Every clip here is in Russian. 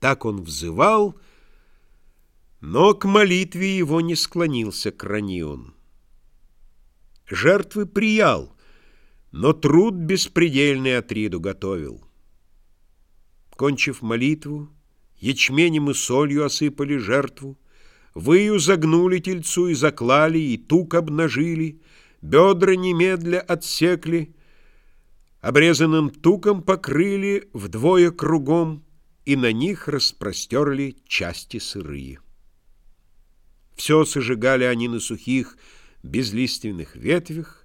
Так он взывал, но к молитве его не склонился Кранион. Жертвы приял, но труд беспредельный Атриду готовил. Кончив молитву, ячменем и солью осыпали жертву, Выю загнули тельцу и заклали, и тук обнажили, Бедра немедля отсекли, Обрезанным туком покрыли вдвое кругом, И на них распростерли части сырые. Все сожигали они на сухих, безлиственных ветвях,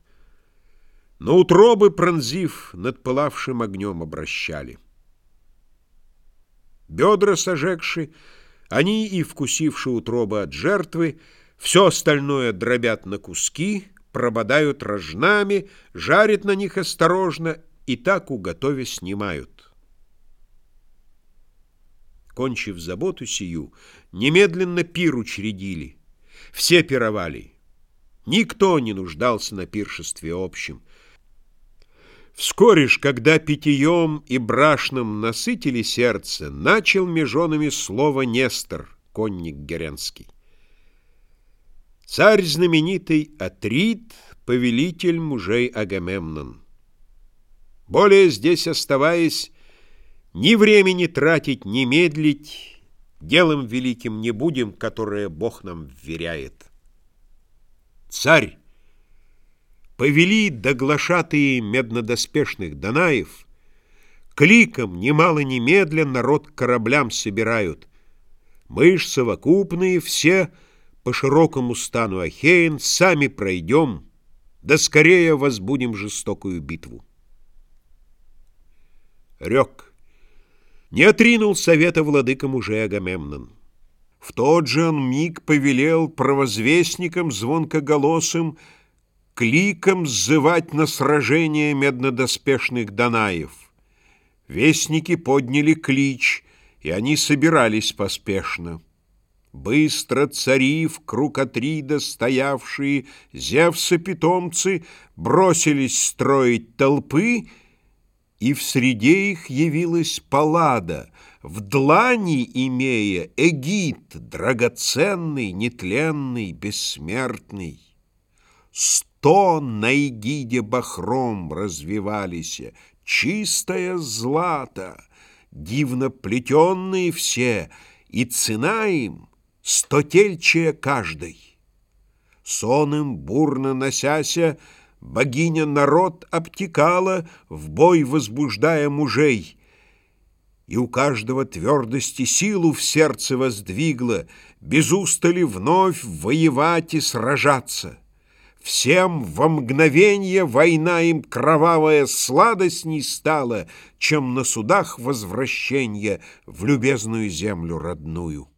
Но утробы пронзив, над пылавшим огнем обращали. Бедра сожегши, они и, вкусивши утробы от жертвы, все остальное дробят на куски, прободают рожнами, жарят на них осторожно и так, уготове, снимают. Кончив заботу сию, немедленно пир учредили. Все пировали. Никто не нуждался на пиршестве общем. Вскоре ж, когда питьем и брашным насытили сердце, начал межонами слово Нестор, конник Геренский. Царь знаменитый Атрит, повелитель мужей Агамемнон. Более здесь оставаясь, ни времени тратить, ни медлить, делом великим не будем, которое Бог нам вверяет. Царь, повели доглашатые меднодоспешных Данаев, кликом, немало немедля, народ к кораблям собирают. Мы ж совокупные все по широкому стану Ахеин сами пройдем, да скорее возбудим жестокую битву. Рек. Не отринул совета владыка мужей Агамемнон. В тот же он миг повелел провозвестникам звонкоголосым кликом сзывать на сражение меднодоспешных Данаев. Вестники подняли клич, и они собирались поспешно. Быстро цари в круг Атрида стоявшие, Зевсы-питомцы, бросились строить толпы, и в среде их явилась Паллада, в длани имея эгид, драгоценный, нетленный, бессмертный. Сто на эгиде бахром развивались, Чистое злато, дивно плетенные все, И цена им стотельчая каждой. Сон им, бурно носяся, Богиня народ обтекала, В бой возбуждая мужей, И у каждого твердости силу в сердце воздвигла, Без устали вновь воевать и сражаться. Всем во мгновенье война им кровавая сладость не стала, Чем на судах возвращение в любезную землю родную.